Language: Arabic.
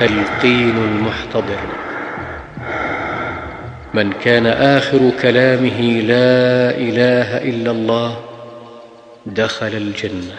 تلقين المحتضر. من كان آخر كلامه لا إله إلا الله دخل الجنة.